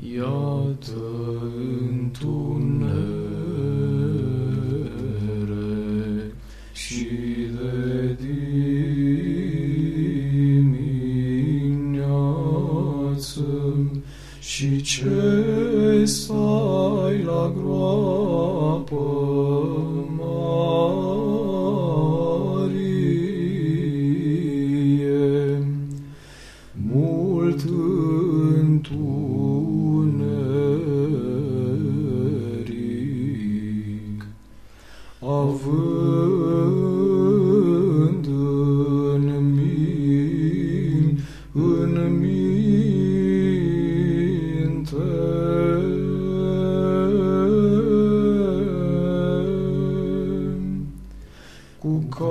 Iată întuneric și de dimineață și ce stai la groapă cu care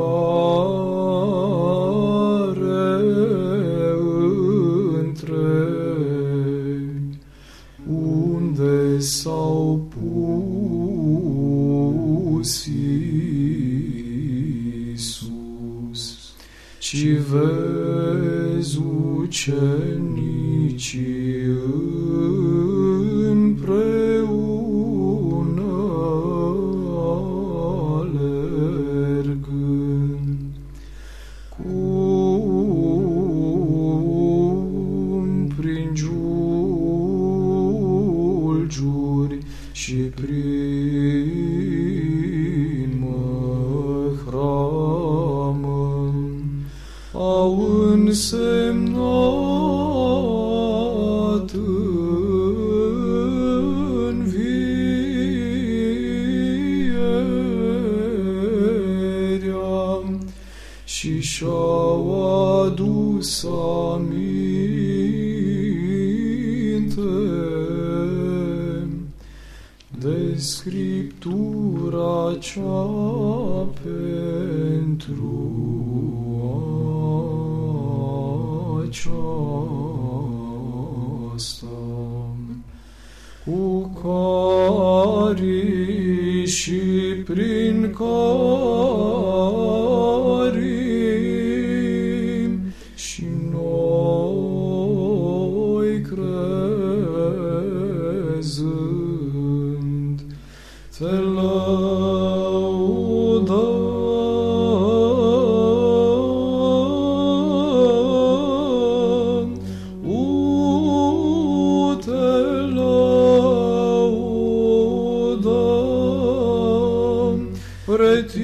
întreg, unde s-au pus Iisus? Și vezi ucenicii și prin măhramă au însemnat învierea și și-au adus aminte de Scriptura cea pentru aceasta, cu care și Pret